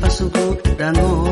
paso cobrando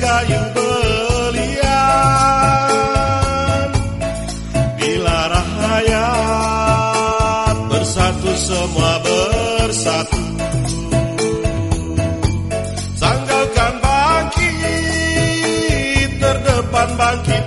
belian Bila rakyat bersatu semua bersatu. Sanggalkan bangkit terdepan bangkit.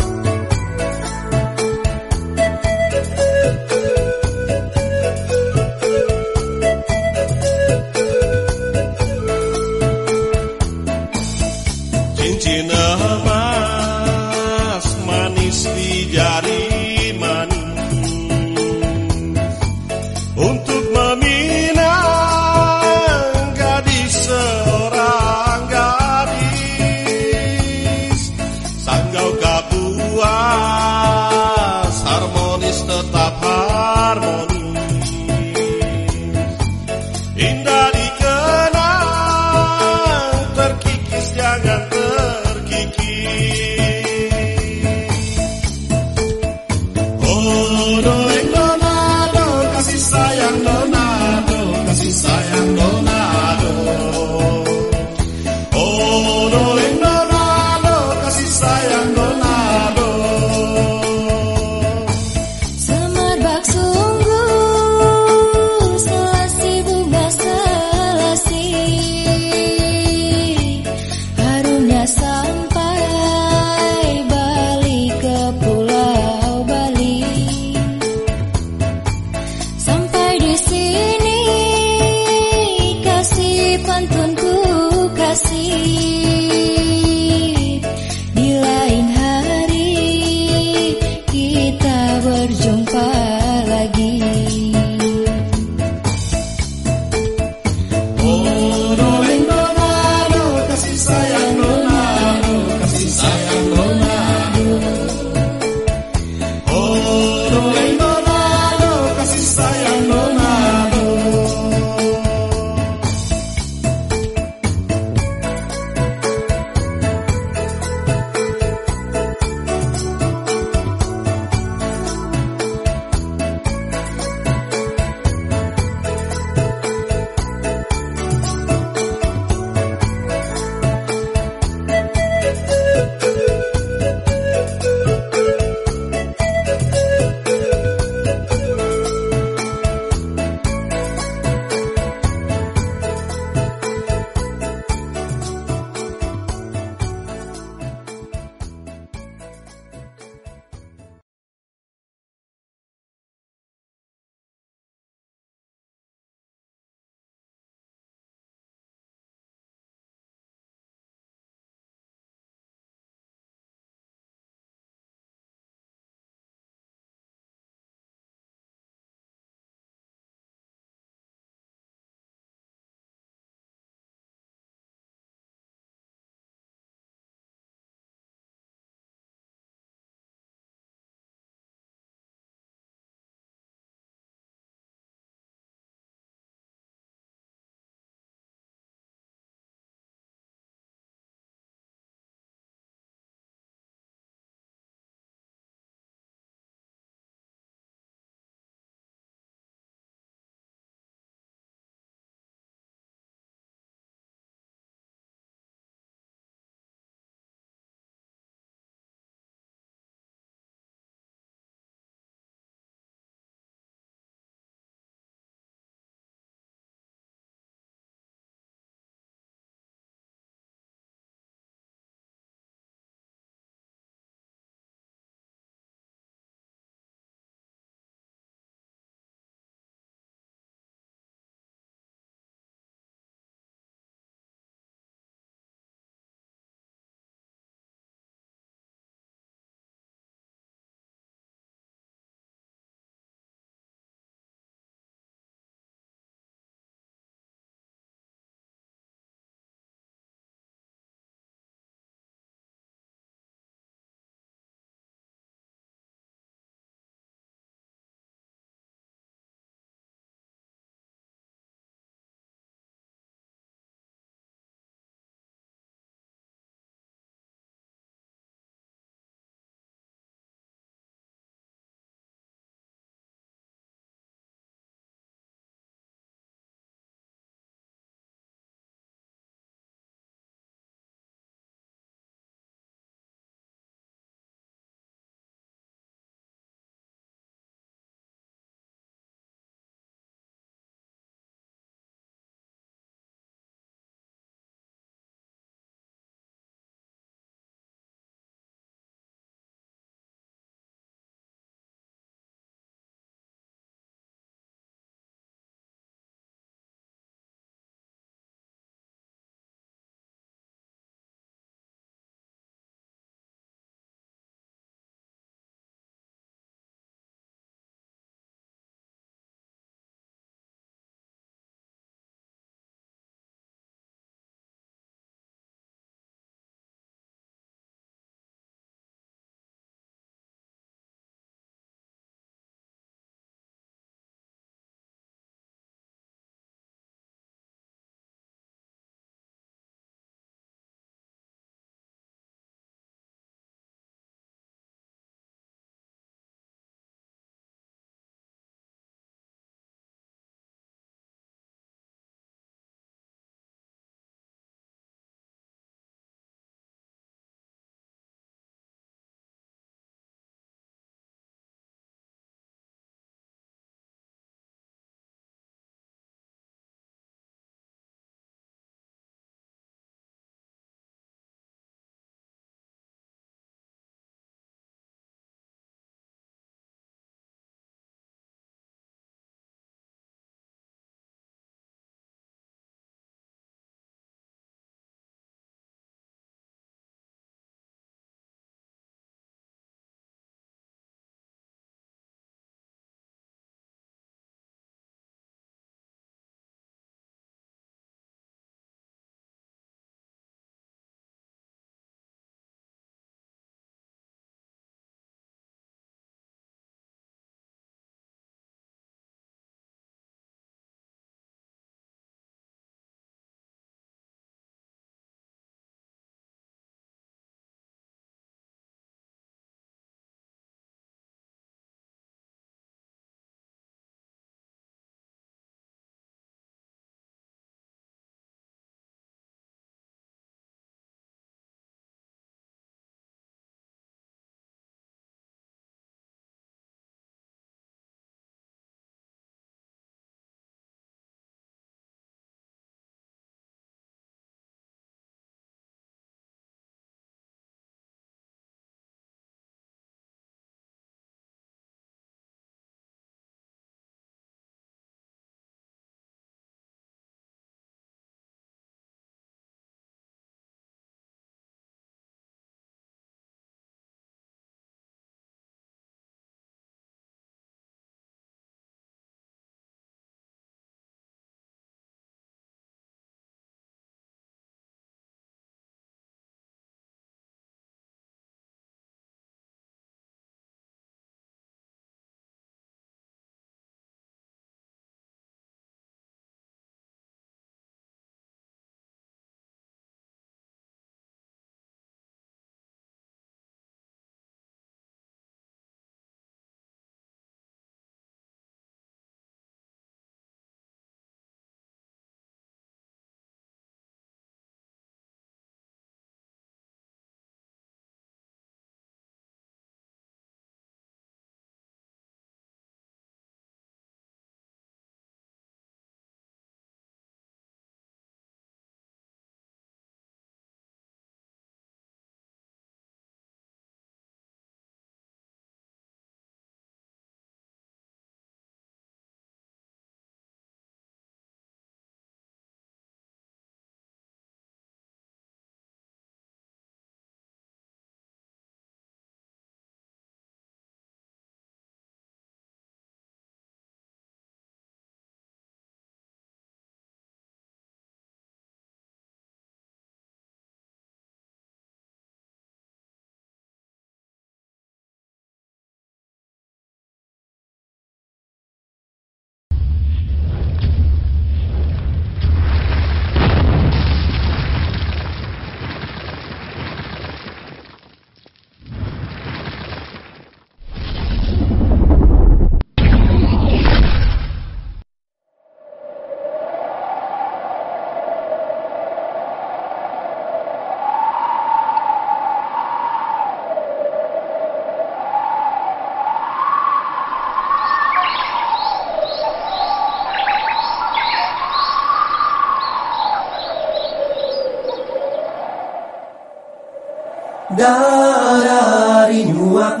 Dari nyuak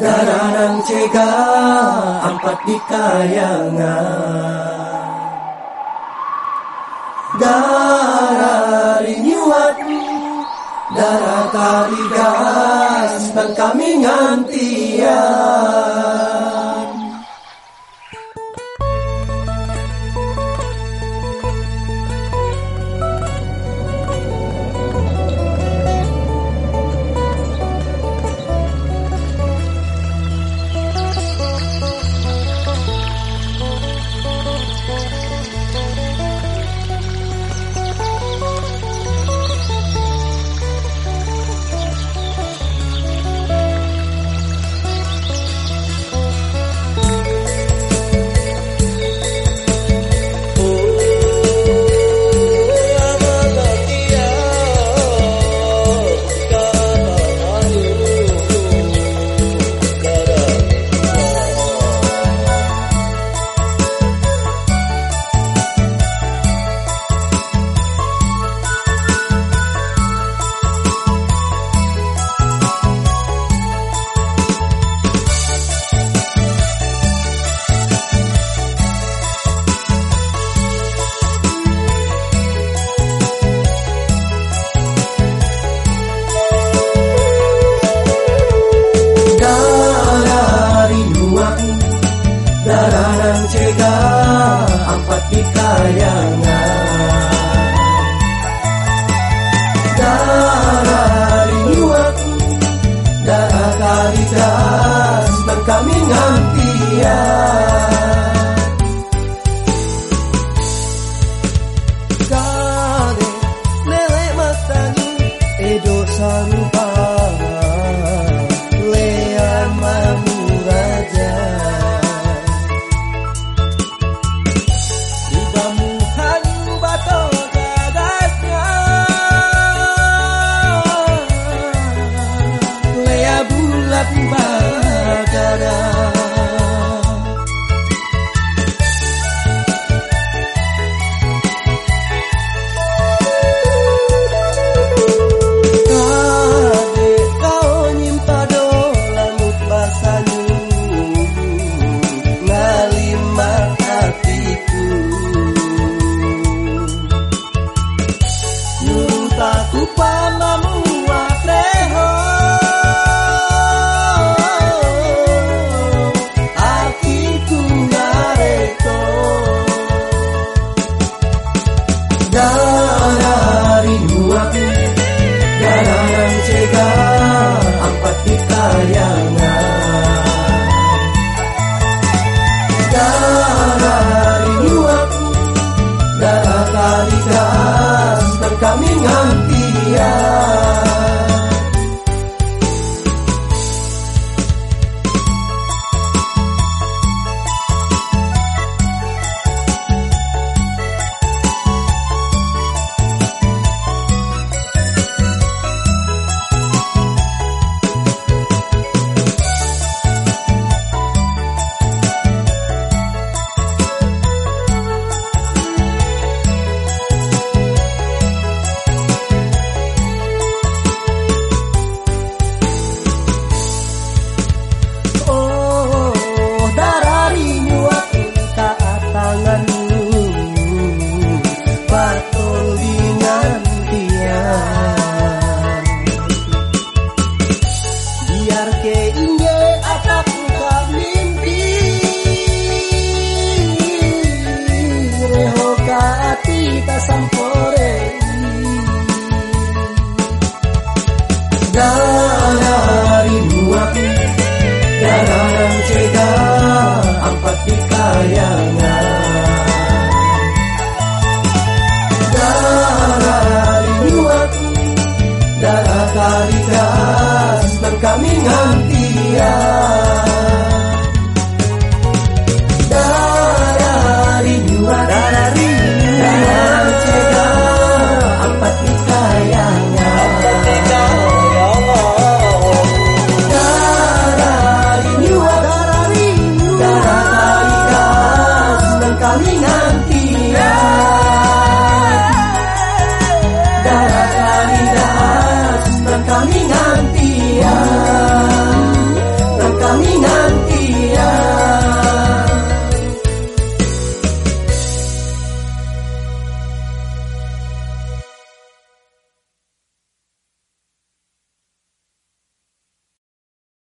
darah nang cega empat di kayangan. Dari nyuak darah kaligas dan kami ngantian